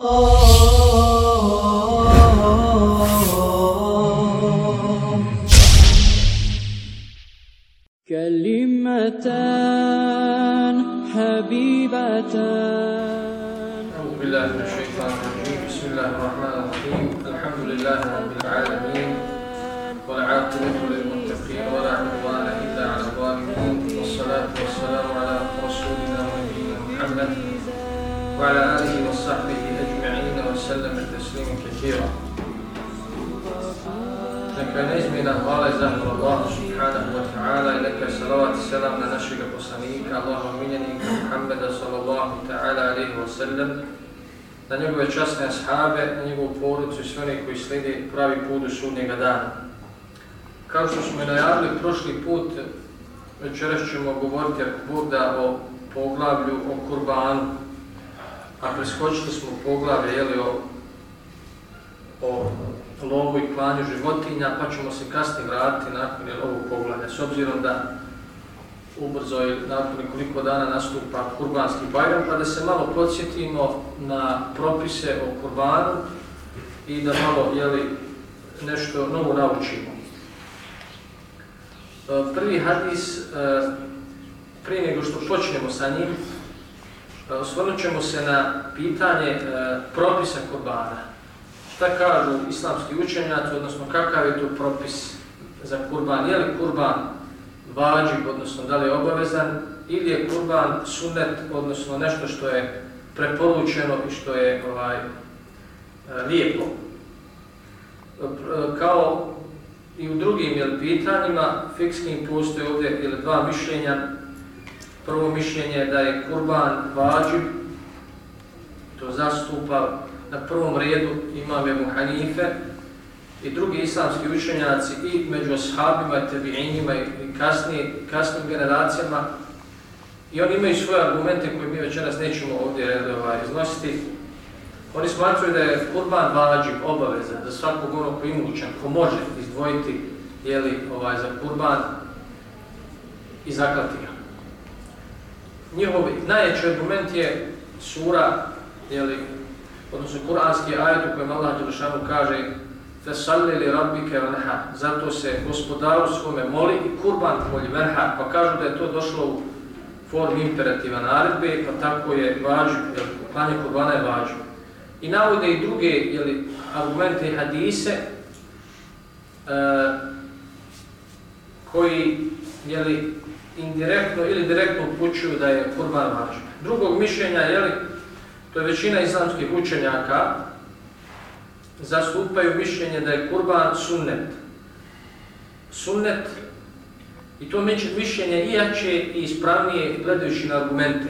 كلمتان حبيبتان. أعوذ بالله من الشيطان الرجيم. بسم الله الرحمن الرحيم. الحمد لله رب العالمين. والعاقبة للمتقين ولا عدوان إلا على الظالمين. والصلاة والسلام على رسولنا ونبينا محمد وعلى آله وصحبه وسلم تسليما كثيرا Neka je neizmjena hvala i zahvala Allahu subhanahu wa ta'ala i neka je salavat i selam na našeg poslanika, Allahu miljenika Muhammeda sallallahu ta'ala alihi wa sallam, na njegove časne ashabe, na njegovu porucu i sve one koji slijedi pravi put u sudnjega dana. Kao što smo i najavili prošli put, večeras ćemo govoriti ako Bog da o poglavlju o kurbanu, a preskočili smo poglavlje jeli, o, o lovu i klanju životinja, pa ćemo se kasnije vratiti nakon ovog poglavlja. S obzirom da ubrzo je nakon nekoliko dana nastupa kurbanski bajram, pa da se malo podsjetimo na propise o kurbanu i da malo jeli, nešto novo naučimo. E, prvi hadis, e, prije nego što počnemo sa njim, E, osvrnut ćemo se na pitanje e, propisa kurbana šta kažu islamski učenjaci, odnosno kakav je to propis za kurban, je li kurban vađib, odnosno da li je obavezan, ili je kurban sunet, odnosno nešto što je preporučeno i što je ovaj e, lijepo. E, kao i u drugim jel, pitanjima, fikskim postoje ovdje jel, dva mišljenja. Prvo mišljenje je da je kurban vađib, to zastupa na prvom redu imam Ebu Hanife i drugi islamski učenjaci i među ashabima tebi'injima i kasnije, kasnim generacijama i oni imaju svoje argumente koje mi večeras nećemo ovdje eh, ovaj, iznositi. Oni smatruju da je kurban vađib obaveza za svakog onog koji imućan, ko može izdvojiti jeli, ovaj, za kurban i zaklati ga. Njihov najjači argument je sura jeli, odnosno kuranski ajet u kojem Allah Đelešanu kaže Fesalli li rabbike venha, zato se gospodaru svome moli i kurban tvoj verha, pa kažu da je to došlo u form imperativa naredbe, pa tako je vađu, jer klanje kurbana je vađu. I navode i druge jeli, argumente i hadise uh, koji jeli, indirektno ili direktno upućuju da je kurban važan. Drugog mišljenja je To je većina islamskih učenjaka zastupaju mišljenje da je kurban sunnet. Sunnet i to mišljenje i jače i ispravnije gledajući na argumente.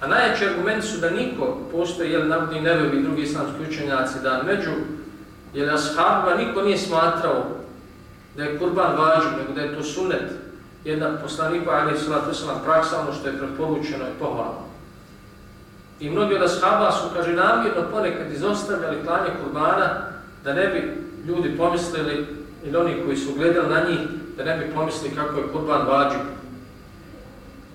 A najjači argument su da niko, postoji jel navodni nevevi i drugi islamski učenjaci, da među jel ashabima niko nije smatrao da je kurban važan, nego da je to sunnet. Jedna poslanika, ali je sallatu praksa ono što je preporučeno i pohvalno. I mnogi od ashaba su, kaže, namjerno ponekad izostavljali klanje kurbana da ne bi ljudi pomislili, ili oni koji su gledali na njih, da ne bi pomislili kako je kurban vađu.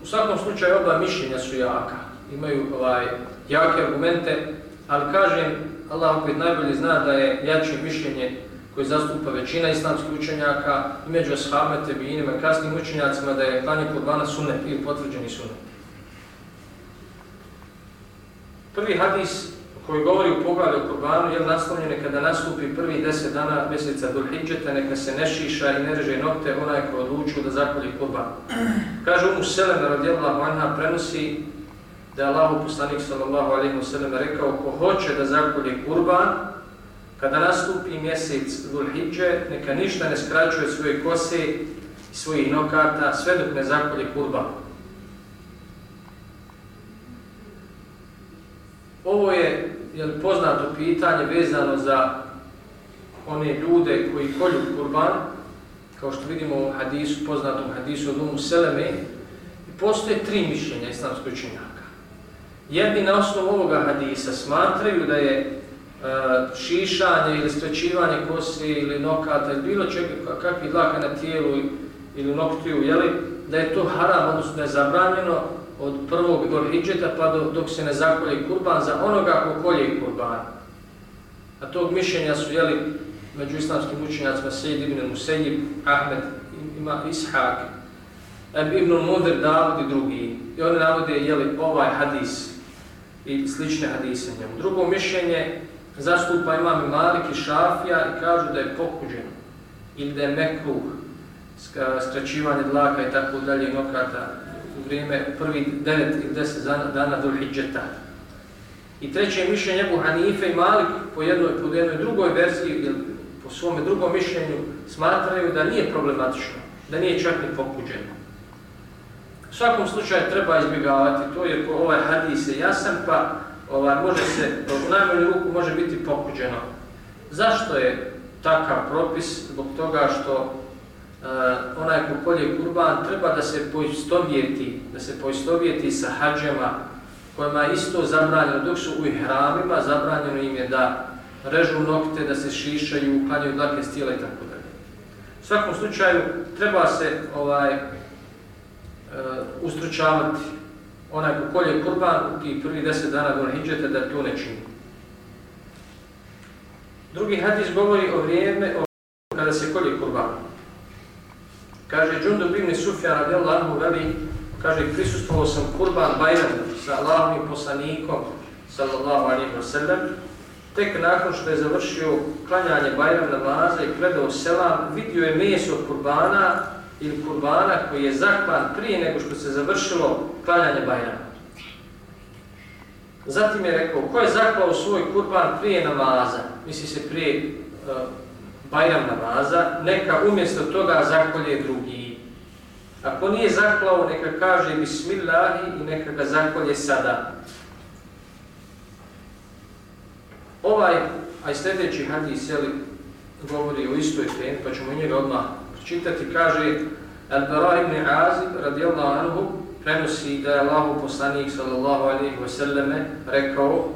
U svakom slučaju oba mišljenja su jaka, imaju ovaj, jake argumente, ali kažem, Allah opet najbolje zna da je jače mišljenje koji zastupa većina islamskih učenjaka i među ashabima, tebijinima i kasnim učenjacima da je klanje kurbana sunet ili potvrđeni sunet. Prvi hadis koji govori u pogledu o kurbanu je naslovljen kada nastupi prvi deset dana mjeseca do hijđeta, neka se ne šiša i ne reže nokte onaj ko odlučio da zakolje kurban. Kaže Umu Selena radijallahu anha prenosi da je Allah poslanik sallallahu alaihi wa sallam rekao ko hoće da zakolje kurban, kada nastupi mjesec do neka ništa ne skraćuje svoje kose i svojih nokata sve dok ne zakolje kurban. Ovo je jel, poznato pitanje vezano za one ljude koji kolju kurban, kao što vidimo u hadisu, poznatom hadisu od Umu Seleme, i postoje tri mišljenja islamskoj činjaka. Jedni na osnovu ovoga hadisa smatraju da je E, šišanje ili skrećivanje kosi ili nokata ili bilo čega, kakvi dlaka na tijelu ili noktiju, jeli, da je to haram, odnosno da je zabranjeno od prvog do hijđeta pa do, dok se ne zakolje kurban za onoga ko kolje kurban. A tog mišljenja su jeli među islamskim učenjacima Sejid ibn Musejib, Ahmed, ima Ishak, ibn Mudir, Davud i drugi. I oni navode jeli ovaj hadis i slične hadise njemu. Drugo mišljenje zastupa imam i Malik i Šafija i kažu da je pokuđen ili da je mekruh skraćivanje dlaka i tako dalje nokata u vrijeme prvi 9 ili 10 dana do hijđeta. I treće mišljenje Ebu Hanife i Malik po jednoj, po jednoj drugoj verziji ili po svome drugom mišljenju smatraju da nije problematično, da nije čak ni pokuđeno. U svakom slučaju treba izbjegavati to jer ovaj hadis je jasan pa ovaj, može se, u najmanju ruku može biti pokuđeno. Zašto je takav propis? Zbog toga što uh, onaj ko polje kurban treba da se poistovjeti, da se poistovjeti sa hađama kojima je isto zabranjeno, dok su u hramima, zabranjeno im je da režu nokte, da se šišaju, uklanjaju dlake stila i tako dalje. U svakom slučaju treba se ovaj uh, ustručavati onaj ko kolje kurban u tih prvi deset dana do Hidžeta da to ne čini. Drugi hadis govori o vrijeme o kada se kolje kurban. Kaže Džundub ibn Sufjan radijallahu anhu veli, kaže prisustvovao sam kurban Bajram sa Allahovim poslanikom sallallahu alaihi wa sallam tek nakon što je završio klanjanje Bajram namaza i predao selam, vidio je meso kurbana ili kurbana koji je zaklan prije nego što se završilo klanjanje Bajrama. Zatim je rekao, ko je zaklao svoj kurban prije namaza, misli se prije e, uh, Bajram namaza, neka umjesto toga zakolje drugi. Ako nije zaklao, neka kaže Bismillahi i neka ga zakolje sada. Ovaj, a i sljedeći hadis, jeli, govori o istoj temi, pa ćemo njega odmah čitati, kaže Al-Bara ibn Azib radijallahu anhu prenosi da je Allahu poslanik sallallahu alaihi wasallame rekao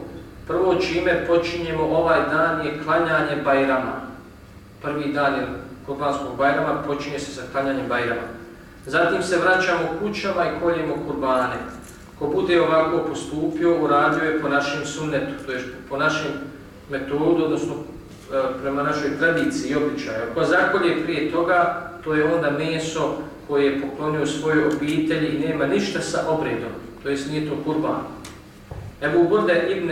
prvo čime počinjemo ovaj dan je klanjanje Bajrama. Prvi dan je kurbanskog Bajrama počinje se sa klanjanjem Bajrama. Zatim se vraćamo kućama i koljemo kurbane. Ko bude ovako postupio, uradio je po našim sunnetu, to je po našem metodu, odnosno E, prema našoj tradiciji i običaju. Ko zakolje prije toga, to je onda meso koje je poklonio svojoj obitelji i nema ništa sa obredom, to jest nije to kurban. Ebu Burde ibn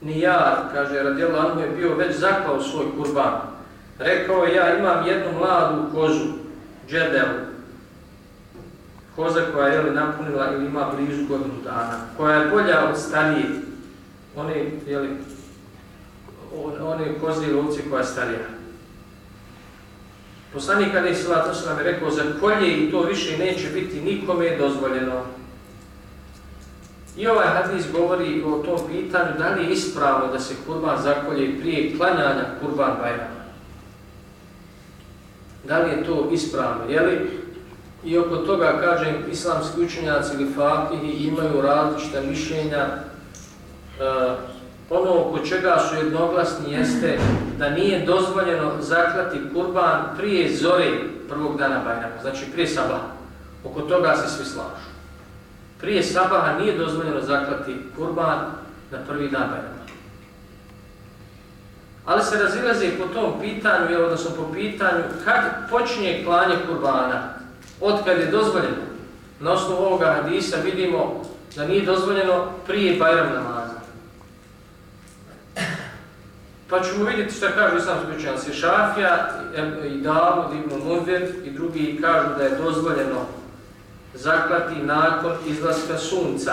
Nijar, kaže Radijel Anhu, je bio već zaklao svoj kurban. Rekao je, ja imam jednu mladu kozu, džedelu, koza koja je napunila ili ima blizu godinu dana, koja je bolja od starije, one, jeli, one kozi lovci koja je starija. Poslanik Ali Salatu Salam je rekao za kolje i to više neće biti nikome dozvoljeno. I ovaj hadis govori o tom pitanju da li je ispravno da se kurban zakolje prije klanjanja kurban bajrama. Da li je to ispravno? Jeli? I oko toga, kažem, islamski učenjaci ili fakihi imaju različita mišljenja uh, ono oko čega su jednoglasni jeste da nije dozvoljeno zaklati kurban prije zore prvog dana Bajrama, znači prije sabaha. Oko toga se svi slažu. Prije sabaha nije dozvoljeno zaklati kurban na prvi dan Bajrama. Ali se razilaze po tom pitanju, odnosno po pitanju kad počinje klanje kurbana, od kad je dozvoljeno. Na osnovu ovoga hadisa vidimo da nije dozvoljeno prije Bajram namaza. Pa ćemo vidjeti što kažu islamski učenjaci. Šafija i Davud ibn Mundir i drugi kažu da je dozvoljeno zaklati nakon izlaska sunca.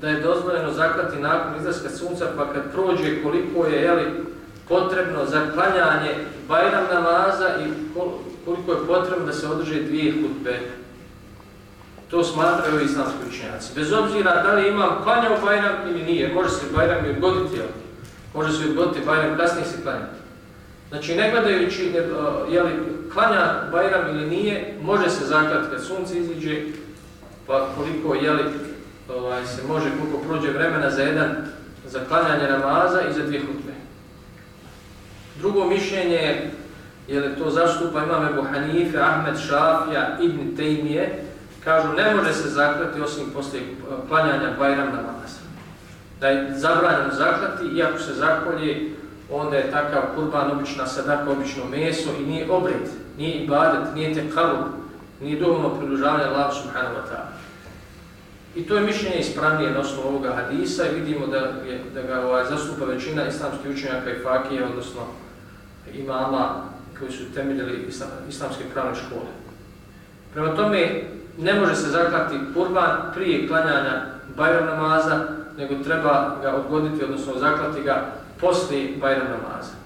Da je dozvoljeno zaklati nakon izlaska sunca, pa kad prođe koliko je jeli, potrebno zaklanjanje Bajram namaza i koliko je potrebno da se održe dvije hutbe. To smatraju islamski učenjaci. Bez obzira da li imam klanjao Bajram ili nije, može se Bajram i odgoditi, jel? može se odgoditi Bajram, kasnije se klanjati. Znači, ne gledajući je li klanja Bajram ili nije, može se zaklati kad sunce iziđe, pa koliko je li, ovaj, se može, koliko prođe vremena za jedan, za klanjanje namaza i za dvije hutbe. Drugo mišljenje je li to zastupa imam Ebu Hanife, Ahmed Šafija, Ibn Tejmije, kažu ne može se zaklati osim poslije eh, klanjanja Bajram namaza. Da je zabranjeno zaklati, iako se zakolje, onda je takav kurban obična sadaka, obično meso i nije obred, nije ibadet, nije tekalub, nije dovoljno pridružavanje Allah subhanahu wa ta'ala. I to je mišljenje ispravnije na osnovu ovoga hadisa i vidimo da, je, da ga ovaj, zastupa većina islamskih učenjaka i fakije, odnosno imama koji su temeljili islam, islamske pravne škole. Prema tome, ne može se zaklati kurban prije klanjanja bajram namaza, nego treba ga odgoditi, odnosno zaklati ga poslije bajram namaza.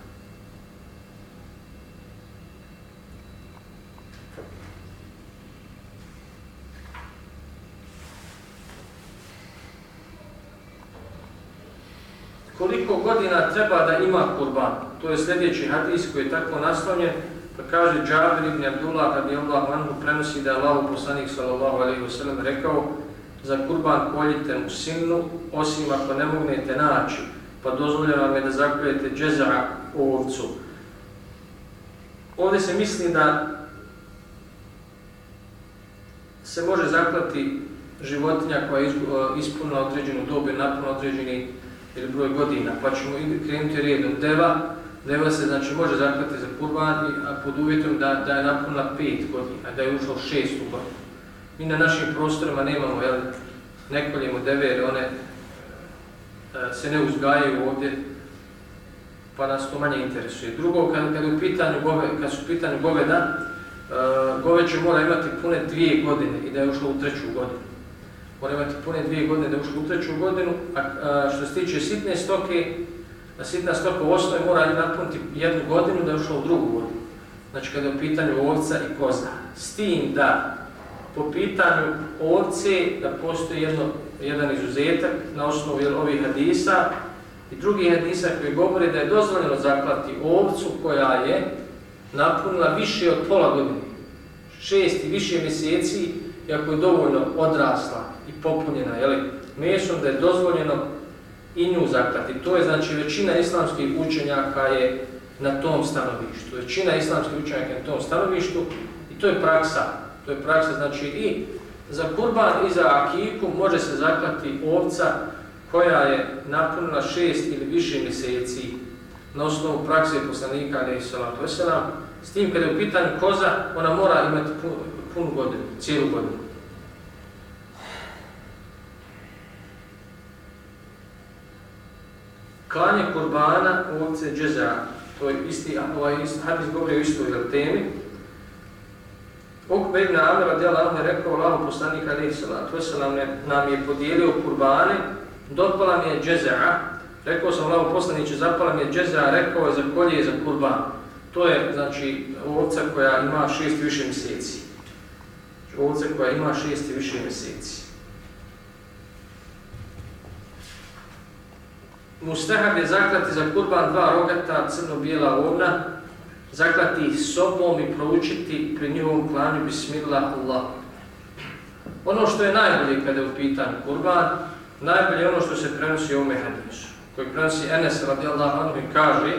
koliko godina treba da ima kurban. To je sljedeći hadis koji je tako naslovnjen, pa kaže Džabir ibn Abdullah radijallahu anhu prenosi da je Allah poslanik sallallahu alaihi ve sellem rekao za kurban koljite mu sinnu, osim ako ne mognete naći, pa dozvoljeno vam je da zakljujete džezara u ovcu. Ovdje se misli da se može zaklati životinja koja je e, ispunila određenu dobu i napunila određeni ili broj godina, pa ćemo krenuti redom deva, deva se znači može zaklati za kurban, a pod uvjetom da, da je napunila pet godina, da je ušlo u godinu. Mi na našim prostorima nemamo, jel, ne koljemo deve, jer one e, se ne uzgajaju ovdje, pa nas to manje interesuje. Drugo, kad, kad, u pitanju gove, kad su u pitanju goveda, uh, e, goveće mora imati pune dvije godine i da je ušlo u treću godinu mora imati pune dvije godine da ušli u treću godinu, a, a što se tiče sitne stoke, na sitna stoka u osnovi mora napuniti jednu godinu da je ušla u drugu godinu. Znači kada je u pitanju ovca i koza. S tim da po pitanju ovce da postoji jedno, jedan izuzetak na osnovu ovih hadisa i drugi hadisa koji govori da je dozvoljeno zaklati ovcu koja je napunila više od pola godine, šest i više mjeseci, iako je dovoljno odrasla i popunjena jeli, mesom, da je dozvoljeno i nju zaklati. To je znači većina islamskih učenjaka je na tom stanovištu. Većina islamskih učenjaka je na tom stanovištu i to je praksa. To je praksa znači i za kurban i za akiku može se zaklati ovca koja je napunila šest ili više mjeseci na osnovu prakse poslanika ali salatu wasalam. S tim kada je u pitanju koza, ona mora imati punu godinu, cijelu godinu. Klanje kurbana ovce džeza. To je isti, ovaj isti hadis govori o istoj temi. Ukbe ibn Amr radijal Allah je rekao Allahu poslanik alaihi salatu wasalam nam je podijelio kurbane, dopala mi je džeza'a, Rekao sam Allahu poslaniće, zapala mi je džeza, rekao je za kolje za kurban. To je znači ovca koja ima šest više mjeseci. Ovca koja ima šest više mjeseci. Mustahab je zaklati za kurban dva rogata, crno-bijela ovna, zaklati ih sobom i proučiti pri njihovom klanju Bismillah Allah. Ono što je najbolje kada je u pitanju kurban, najbolje je ono što se prenosi u ovome hadisu, koji prenosi Enes radijallahu anhu i kaže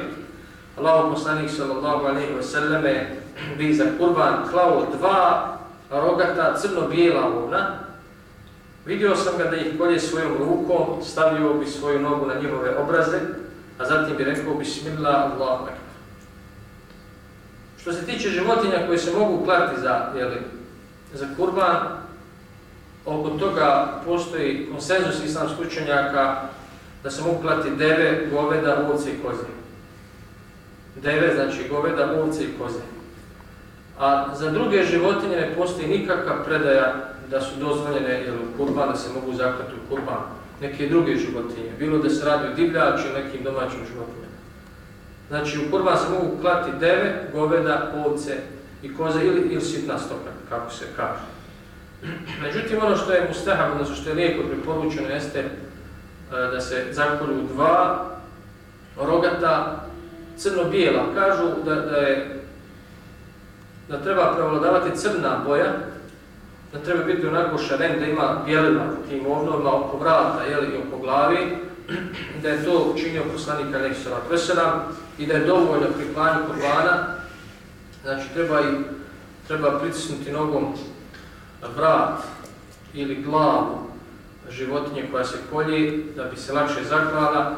Allahu poslanik sallallahu alaihi wa sallame bi za kurban klao dva rogata crno-bijela ovna, Vidio sam ga da ih kolje svojom rukom, stavio bi svoju nogu na njihove obraze, a zatim bi rekao Bismillah, Allahu Akbar. Što se tiče životinja koje se mogu klati za, jeli, za kurban, oko toga postoji konsenzus islamskih učenjaka da se mogu klati deve, goveda, ovce i koze. Deve znači goveda, ovce i koze. A za druge životinje ne postoji nikakva predaja da su dozvoljene jel, u kurban, da se mogu zaklati u kurban neke druge životinje, bilo da se radi o divljači ili nekim domaćim životinjama. Znači u kurban se mogu klati deve, goveda, ovce i koze ili, ili sitna stoka, kako se kaže. Međutim, ono što je mustahab, odnosno što je lijeko preporučeno, jeste e, da se zakolju dva rogata crno-bijela. Kažu da, da, je, da treba prevladavati crna boja, da treba biti onako šaren, da ima bijelina tim ovnovima oko vrata jeli, i oko glavi, da je to učinio poslanik Alekhi Salat Veselam i da je dovoljno pri klanju kurbana Znači treba i treba pritisnuti nogom vrat ili glavu životinje koja se kolje da bi se lakše zaklala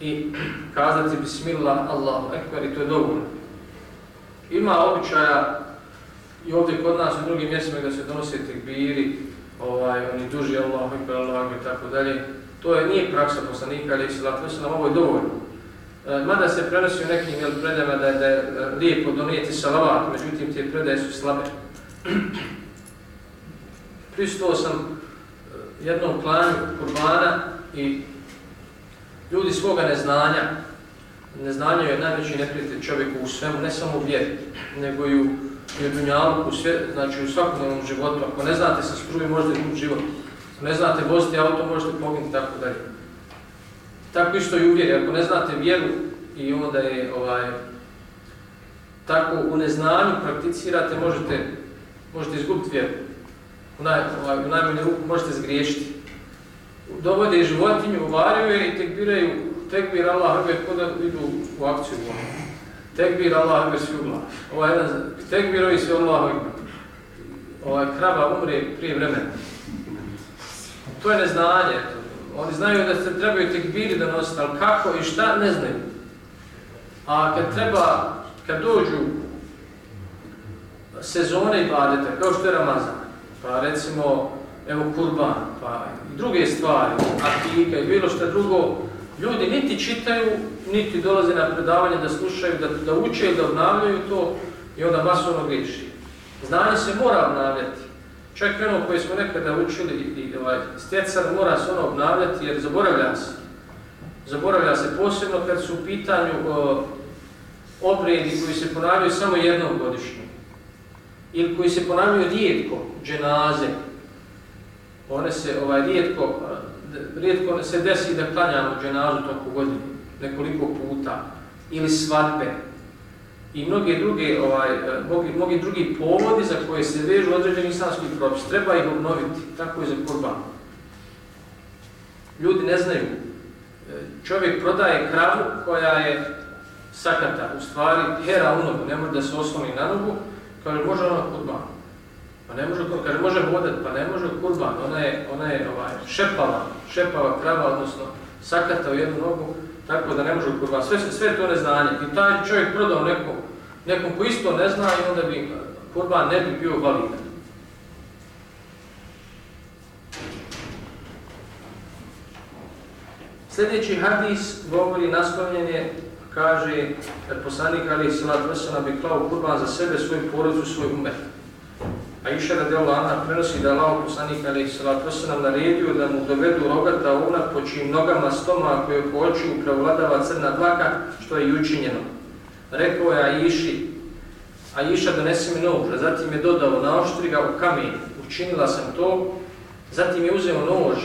i kazati bismillah Allahu ekber i to je dovoljno. Ima običaja i ovdje kod nas u drugim mjestima da se donose tekbiri, ovaj, oni duži Allahu ekber, Allahu i tako dalje. To je nije praksa poslanika, ali se latve se ovo je dovoljno. E, mada se prenosi u nekim jel, predajama da, da je e, lijepo donijeti salavat, međutim te predaje su slabe. Pristao sam e, jednom klanju kurbana i ljudi svoga neznanja, neznanje je najveći neprijatelj čovjeku u svemu, ne samo u vjeri, nego i u, i u dunjalku, znači u svakodnevnom životu. Ako ne znate sa struji, možete u život. Ako ne znate voziti auto, možete poginuti tako dalje. Tako isto i u vjeri. Ako ne znate vjeru i onda je ovaj, tako u neznanju prakticirate, možete, možete izgubiti vjeru. U, naj, ovaj, u najmanju ruku možete zgriješiti. Dovode životinju, uvaraju je i tekbiraju, tekbir Allah, hrbe, kod idu u akciju. Ovaj. Tekbir Allah, ekber svi ugla. je jedan, tekbirovi svi Allah, ekber. Ova krava umre prije vremena. To je neznanje. Oni znaju da se trebaju tekbiri da nositi, ali kako i šta, ne znaju. A kad treba, kad dođu sezone i badete, kao što je Ramazan, pa recimo, evo kurban, pa i druge stvari, artika i bilo što drugo, ljudi niti čitaju, niti dolaze na predavanje da slušaju, da, da uče, da obnavljaju to i onda masovno griješi. Znanje se mora obnavljati. Čak ono koje smo nekada učili i ovaj, stjecar mora se ono obnavljati jer zaboravlja se. Zaboravlja se posebno kad su u pitanju o, obredi koji se ponavljaju samo jednom godišnju. Ili koji se ponavljaju rijetko, dženaze. One se ovaj, rijetko, rijetko se desi da klanjamo dženazu toku godine, nekoliko puta. Ili svadbe. I mnoge druge ovaj e, mnogi mnogi drugi povodi za koje se vežu određeni islamski propis treba ih obnoviti tako i za kurban. Ljudi ne znaju. E, čovjek prodaje kravu koja je sakata u stvari hera u nogu ne može da se osloni na nogu kaže može ona kurban. Pa ne može kaže može vodat pa ne može kurban ona je ona je ovaj šepala šepava krava odnosno sakata u jednu nogu tako da ne može kurban. Sve, sve to neznanje. I taj čovjek prodao nekom, nekom ko isto ne zna i onda bi eh, kurban ne bi bio validan. Sljedeći hadis govori naslovljenje, kaže poslanik Ali Salat Vesela bi klao kurban za sebe, svoju porodicu, svoj umet. A iša radi Allah prenosi da Allah poslanik alaih salatu wasalam naredio da mu dovedu rogata ovna po čijim nogama stoma koje po očiju prevladava crna dlaka, što je i učinjeno. Rekao je Aiši, Aisha donesi mi nož, a zatim je dodao naoštri ga u kamen, učinila sam to, zatim je uzeo nož,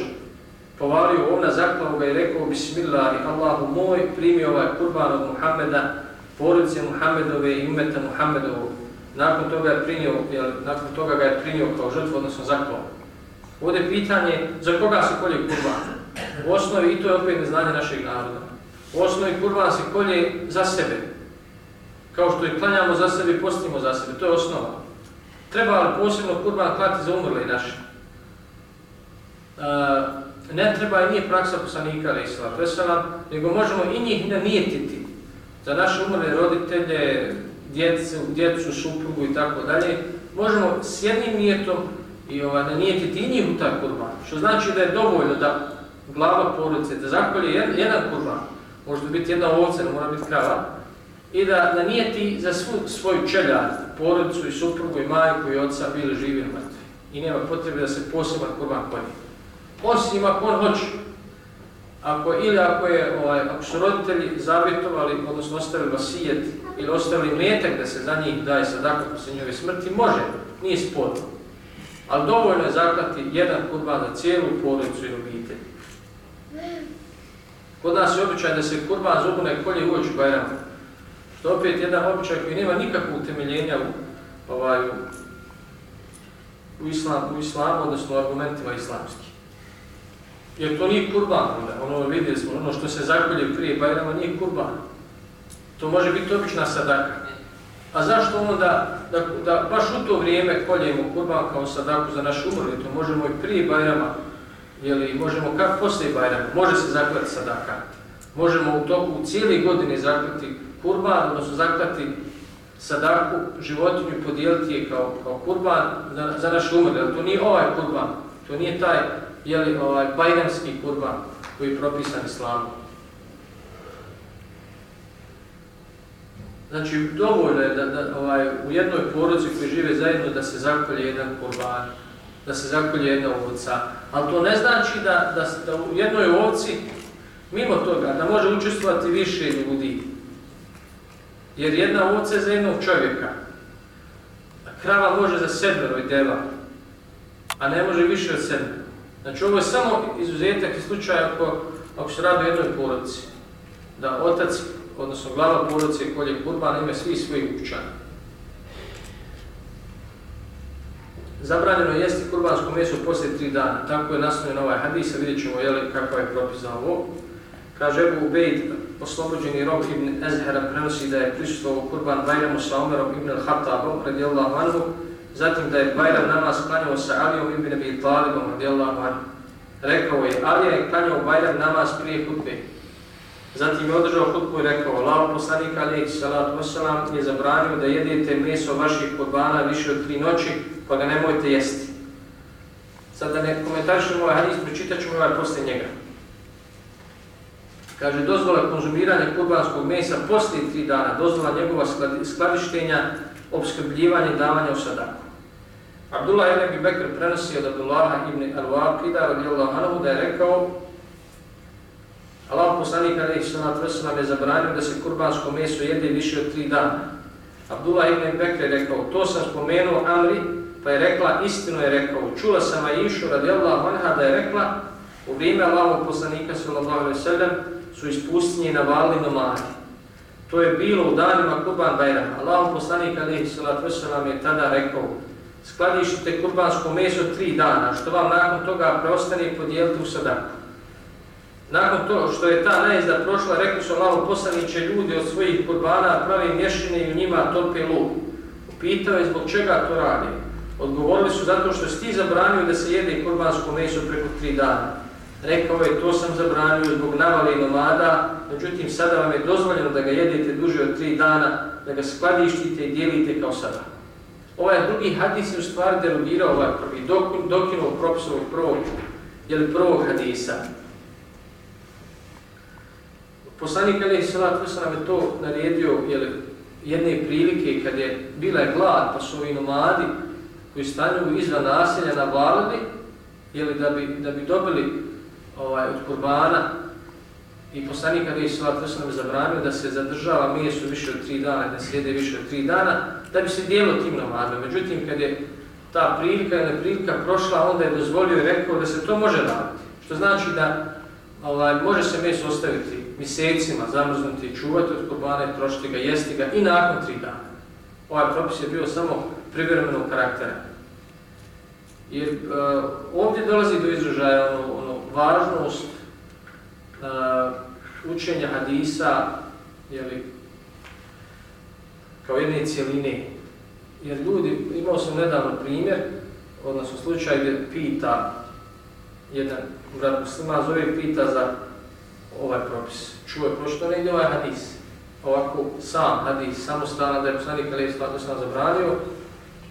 povalio ovna, zaklao ga i rekao Bismillah i Allahu moj, primi ovaj kurban od Muhammeda, porodice Muhammedove i umeta Muhammedovog nakon toga je prinio, jel, nakon toga ga je prinio kao žrtvu, odnosno zaklao. Ovdje je pitanje za koga se kolje kurban. U osnovi, i to je opet neznanje našeg naroda, u osnovi kurban se kolje za sebe. Kao što i klanjamo za sebe i postimo za sebe, to je osnova. Treba li posebno kurban klati za umrle i naše? E, ne treba i nije praksa poslanika ali isla, nego možemo i njih nanijetiti za naše umrle roditelje, djecu, djecu, suprugu i tako dalje, možemo s jednim nijetom i ovaj, da nijetiti i njih u taj kurban. Što znači da je dovoljno da glava porodice, da zakolje jedan, jedan kurban, može biti jedna ovca, ne mora biti krava, i da, da nijeti za svu svoju čeljad, porodicu i suprugu i majku i oca bili živi i mrtvi. I nema potrebe da se poseban kurban kolje. Osim ako on hoće, ako, ili ako, je, ovaj, ako su roditelji zavjetovali, odnosno ostavili vasijet, ili ostavili metak da se za njih daje sadaka posle njove smrti, može, nije sporno. Ali dovoljno je zaklati jedan kurban za cijelu porodicu i obitelj. Kod nas je običaj da se kurban zubune kolje uoči Bajrama. Što opet jedan običaj koji nema nikakvog utemeljenja u, ovaj, u, islam, u islamu, odnosno argumentima islamskih. Jer to nije kurban, ono vidjeli smo, ono što se zakolje prije Bajrama nije kurban. To može biti obična sadaka. A zašto onda, da, da baš u to vrijeme koljemo kurban kao sadaku za naš umrli, to možemo i prije Bajrama, jeli, možemo kako poslije Bajrama, može se zaklati sadaka. Možemo u toku cijeli godine zaklati kurban, odnosno zaklati sadaku, životinju podijeliti je kao, kao kurban za, za naš umrli, ali to nije ovaj kurban, to nije taj jeli, ovaj, bajramski kurban koji je propisan islamom. Znači, dovoljno je da, da ovaj, u jednoj porodci koji žive zajedno da se zakolje jedan kurban, da se zakolje jedna ovca. Ali to ne znači da, da, da u jednoj ovci, mimo toga, da može učestvovati više ljudi. Jer jedna ovca je za jednog čovjeka. A krava može za sedmero i deva, a ne može više od sedmero. Znači, ovo je samo izuzetak i slučaj ako, ako se radi o jednoj porodici, Da otac odnosno glava porodice kolje kurban ime svi svojih ukućana. Zabranjeno jesti kurbansko meso poslije tri dana. Tako je nastavljen ovaj hadis, a vidjet ćemo jeli, kako je propizao ovo. Kaže Ebu Ubejd, oslobođeni rob ibn Ezhera, prenosi da je prisutovao kurban Bajramu sa Omerom ibn al-Hattabom, radijallahu anhu, zatim da je Bajram namaz klanjao sa Alijom ibn Abi Talibom, radijallahu anhu. Rekao je, Alija je klanjao Bajram namaz prije hutbe, Zatim je održao hutbu i rekao, Allah poslanik alijih salatu wasalam je zabranio da jedete meso vaših kodbana više od tri noći, pa ga nemojte jesti. Sad da ne komentarišemo ovaj hadis, pročitat ćemo ovaj posle njega. Kaže, dozvola konzumiranja kurbanskog mesa poslije tri dana, dozvola njegova skladištenja, obskrbljivanje, davanja u sadaku. Abdullah ibn Abi Bekr prenosi od Abdullaha ibn Al-Waqida radijallahu anhu da je rekao Allah poslanik alaihi sallat nam je zabranio da se kurbansko meso jede više od tri dana. Abdullah ibn Bekr je rekao, to sam spomenuo Amri, pa je rekla, istinu je rekao, čula sam Aishu radijallahu anha da je rekla, u vrijeme Allahog poslanika sallallahu alaihi sallam su iz na navali nomadi. To je bilo u danima Kurban Bajram. Allahog poslanik alaihi sallat nam je tada rekao, skladišite kurbansko meso tri dana, što vam nakon toga preostane podijeliti u sadaku. Nakon to što je ta najezda prošla, rekli su malo poslaniće ljudi od svojih kurbana pravi mješine i u njima tope luk. Upitao je zbog čega to radi. Odgovorili su zato što si ti zabranio da se jede kurbansko meso preko tri dana. Rekao je, to sam zabranio zbog navale nomada, međutim sada vam je dozvoljeno da ga jedete duže od tri dana, da ga skladištite i dijelite kao sada. Ovaj drugi hadis je u stvari derogirao ovaj prvi, dokinuo propis ovog prvog, jeli prvog hadisa. Poslanik Ali Salat nam je to naredio jeli, jedne prilike kad je bila je glad, pa su ovi nomadi koji stanju izvan naselja na Valadi, jeli, da, bi, da bi dobili ovaj, od kurbana i poslanik Ali Salat nam je zabranio da se zadržava mjesto više od tri dana, da sjede više od tri dana, da bi se dijelo tim nomadima. Međutim, kad je ta prilika ili prilika prošla, onda je dozvolio i rekao da se to može raditi. Što znači da ovaj, može se meso ostaviti mjesecima zamrznuti i čuvati od kurbana i trošiti ga, jesti ga i nakon tri dana. Ovaj propis je bio samo privremenog karaktera. Jer uh, ovdje dolazi do izražaja ono, ono, važnost uh, učenja hadisa jeli, kao jedne cijeline. Jer ljudi, imao sam nedavno primjer, odnosno slučaj gdje pita jedan brat muslima, zove pita za ovaj propis. Čuo je prošto negdje ovaj hadis. Ovako sam hadis, samostana da je poslanik Ali Slatu sam zabranio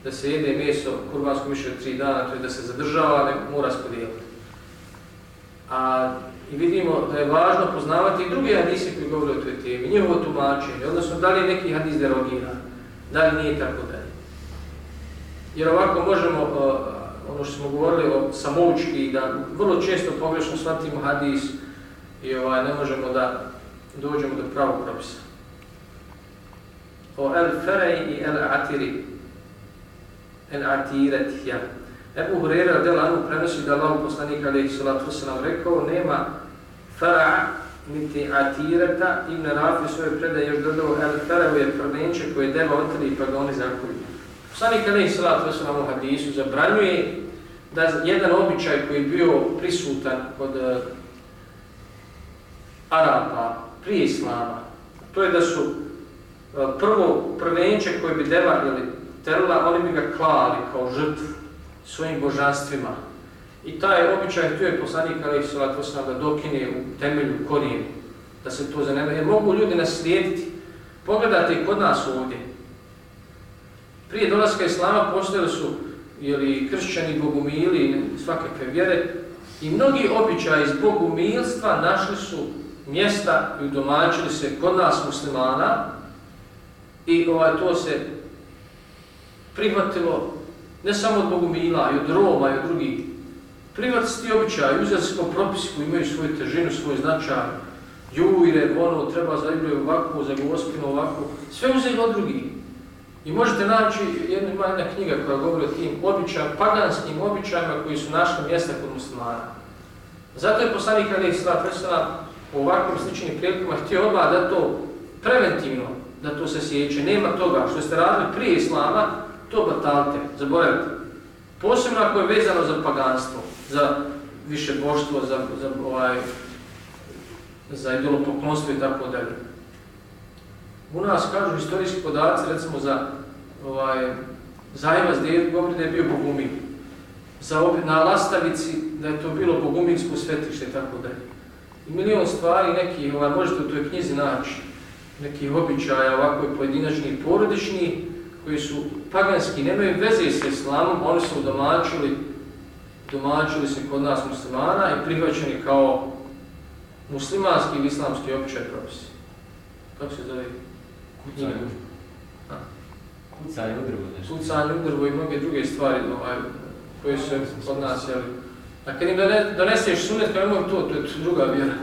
da se jede meso kurbansko više od tri dana, to je da se zadržava, ne mora spodijeliti. A i vidimo da je važno poznavati i druge hadise koji govore o toj temi, njihovo tumačenje, odnosno da li je neki hadis derogiran, da li nije tako dalje. Jer ovako možemo, ono što smo govorili o samoučki, da vrlo često pogrešno shvatimo hadis, i ovaj, ne možemo da dođemo do pravog propisa. O el ferej i el atiri. El atiret, ja. Ebu Hurera del Anu prenosi da Allah poslanika alaihi salatu wasalam rekao nema fara niti atireta Ibn Rafi svoje predaje još dodao el ferehu je prvenče koje deva otri pa ga oni zakuju. Poslanik to salatu wasalam u hadisu zabranjuje da jedan običaj koji je bio prisutan kod e, Arapa prije Islama, to je da su e, prvo prvenče koje bi deva ili terla, oni bi ga klali kao žrtvu svojim božanstvima. I taj običaj tu je poslanik Ali Salat Osnam da dokine u temelju korijenu, da se to zaneme. Jer mogu ljudi naslijediti. Pogledajte kod nas ovdje. Prije dolaska Islama postojali su jeli, kršćani, bogumili, svakakve vjere. I mnogi običaji iz bogumilstva našli su mjesta i udomačili se kod nas muslimana i ovaj, to se prihvatilo ne samo od Bogumila, i od Roma, i od drugih. Privatski običaj, uzeli smo propisi koji imaju svoju težinu, svoj značaj. jure, ono, treba za Ibriju ovako, za Gospinu ovako. Sve uzeli od drugih. I možete naći, jedna, ima jedna knjiga koja govori o tim običajima, paganskim običajima koji su našli mjesta kod muslimana. Zato je poslanik Ali Isra Presana u ovakvim sličnim prilikama htio odmah da to preventivno, da to se sjeće. Nema toga što ste radili prije Islama, to batalite, zaboravite. Posebno ako je vezano za paganstvo, za više boštvo, za, za, ovaj, za idolopoklonstvo i tako dalje. U nas kažu istorijski podaci, recimo za ovaj, zajma gdje govori da je bio bogumil. Za ob, na Lastavici da je to bilo boguminsko svetište i tako dalje. I milion stvari, neki, ovaj, možete u toj knjizi naći, nekih običaja ovako pojedinačni i porodični, koji su paganski, nemaju veze s islamom, oni su udomačili domačili se kod nas muslimana i prihvaćeni kao muslimanski ili islamski običaj propisi. Kako se zove? Kucanje. Kucanje u drvo nešto. Kucanje u drvo i mnoge druge stvari ovaj, koje su kod nas, jeli. A kad im doneseš sunet, kao imam to, to je druga vjera.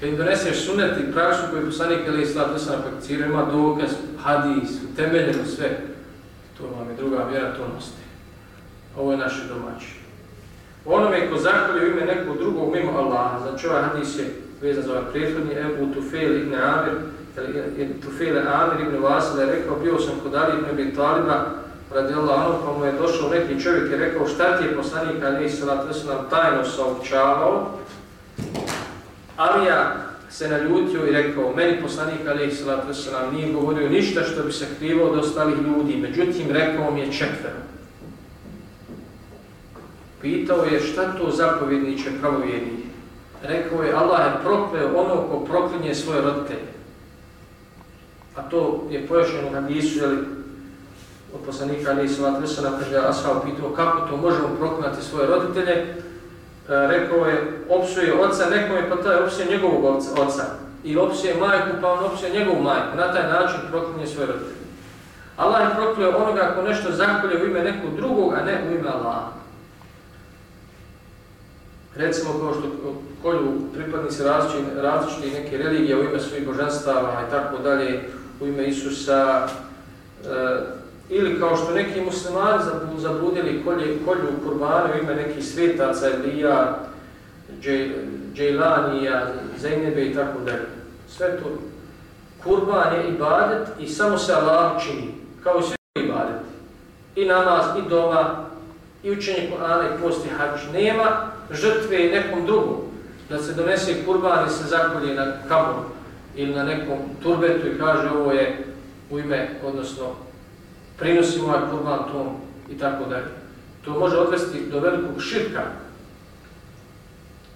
Kad im doneseš sunet i praksu koju poslanik ili islam to sam prakticirao, ima dokaz, hadis, utemeljeno sve, to vam je druga vjera, to nosite. Ovo je naše domaće. Onome ko zahvalio ime nekog drugog mimo Allaha, znači ovaj hadis je vezan za ovaj prethodni, Ebu Tufel ibn Amir, ili Tufel Amir ibn Vasila je rekao, bio sam kod Ali ibn Abi Taliba, radi Allah, ono, pa mu je došao neki čovjek i rekao, šta ti je poslanik Ali Salat Veselam tajno saopćavao, Alija se naljutio i rekao, meni poslanik Ali Salat Veselam nije govorio ništa što bi se krivao od ostalih ljudi, međutim rekao mi je četvero. Pitao je šta to zapovjedniče pravovjedni. Rekao je, Allah je prokleo ono ko proklinje svoje roditelje. A to je pojašnjeno kad Isu, jeli, od poslanika Ali Salat Veselam, kaže Ashab pitao kako to možemo proklinati svoje roditelje, E, rekao je, opsuje oca, nekome, je pa taj opsuje njegovog oca. I opsuje majku, pa on opsuje njegovu majku. Na taj način proklinje svoje roditelje. Allah je prokleo onoga ko nešto zakolje u ime nekog drugog, a ne u ime Allaha. Recimo kao što kolju pripadnici različitih različiti neke religije u ime svojih božanstava i tako dalje, u ime Isusa, e, ili kao što neki muslimani zabludili kolje, kolju u kurbanu ime nekih svetaca, Elija, Džejlanija, Zainebe i tako dalje. Sve to. Kurban je ibadet i samo se Allah čini, kao i svi ibadet. I namaz, i doma, i učenje Kur'ana, i posti hač. Nema žrtve nekom drugom da se donese kurban i se zakolje na kaboru ili na nekom turbetu i kaže ovo je u ime, odnosno prinosimo ovaj kurban tom i tako dalje. To može odvesti do velikog širka.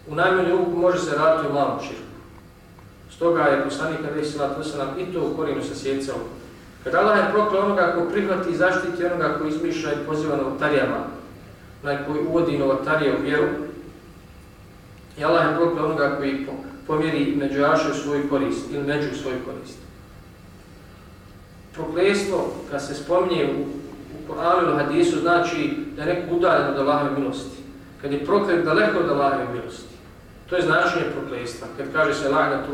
U najmanju ruku može se raditi u malom širku. Stoga je poslanik kada je sila i to u korijenu sa sjecao. Kad Allah je proklao onoga ko prihvati i zaštiti onoga ko izmišlja i poziva novotarijama, onaj koji uvodi novotarije u vjeru, i Allah je proklao onoga koji pomjeri među jaše svoj svoju korist ili među svoju korist proklestvo, kad se spominje u, u Koranu ili Hadisu, znači da je neko udaljen od Allahove milosti. Kad je proklet daleko od Allahove milosti. To je značenje proklestva. Kad kaže se lagna tu.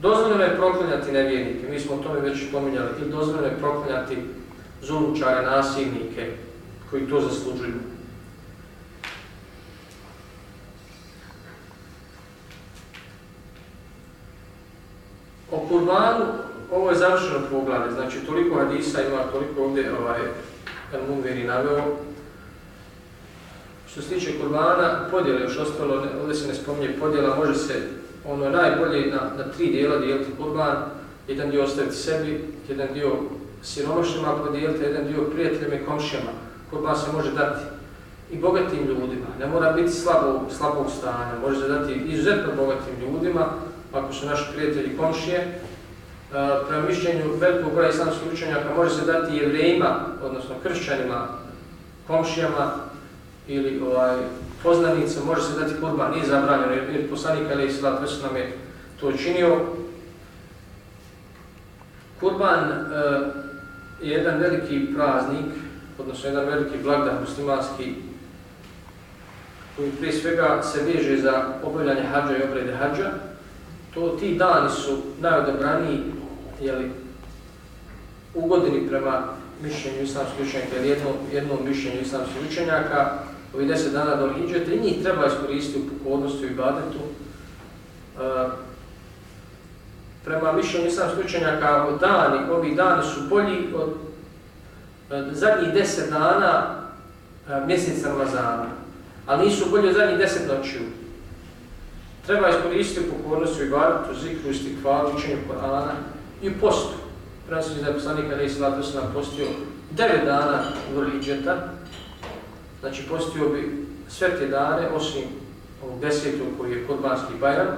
Dozvoljeno je proklinjati nevjernike, mi smo o tome već spominjali, ili dozvoljeno je proklinjati zulučare, nasilnike koji to zaslužuju. O kurbanu ovo je završeno poglavlje, znači toliko hadisa ima, toliko ovdje ovaj, Al-Munveri naveo. Što se tiče kurbana, podjela još ostalo, ovdje se ne spominje podjela, može se ono najbolje na, na tri dijela dijeliti kurban, jedan dio ostaviti sebi, jedan dio siromašnjima podijeliti, jedan dio prijateljima i komšijama. Kurban se može dati i bogatim ljudima, ne mora biti slabog, slabog stanja, može se dati izuzetno bogatim ljudima, ako su naši prijatelji komšije. E, prema mišljenju velikog broja islamskih učenjaka može se dati jevrejima, odnosno kršćanima, komšijama ili ovaj, poznanicama, može se dati kurban, nije zabranjeno, jer, jer poslanik Ali Islat već nam je to učinio. Kurban e, je jedan veliki praznik, odnosno jedan veliki blagdan muslimanski, koji prije svega se veže za obavljanje hađa i obrede hađa. To ti dani su najodabraniji, jeli, ugodini prema mišljenju islamskih učenjaka ili jednom, jednom mišljenju islamskih učenjaka, ovi deset dana do Hidžete, i njih treba iskoristiti u pokodnosti i badetu. Uh, e, prema mišljenju islamskih učenjaka, dani, ovi dani su bolji od e, zadnjih deset dana e, mjeseca Ramazana, ali nisu bolji od zadnjih deset noćiju. Treba iskoristiti u pokodnosti zikru, istikvalu, učenju Korana i postu. Prema da je poslanik Ali Islatu se napostio postio dana u Hidžeta, Znači, postio bi sve te dane, osim ovog desetog koji je kurbanski bajram,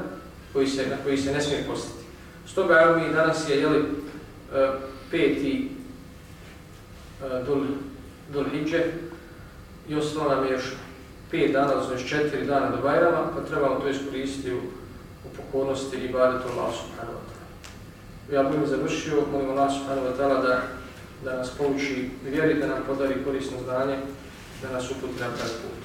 koji se, na koji se ne smije postiti. Stoga, evo mi danas je, jeli, eh, peti eh, e, dul, dul i ostalo nam je još 5 dana, znači četiri dana do bajrama, pa trebamo to iskoristiti u, u pokornosti i badetu Allah subhanahu wa ta'ala. Ja bih završio, molim Allah subhanahu wa ta'ala da, da nas pouči vjeri, da nam podari korisno znanje, da nas uputi na pravi put.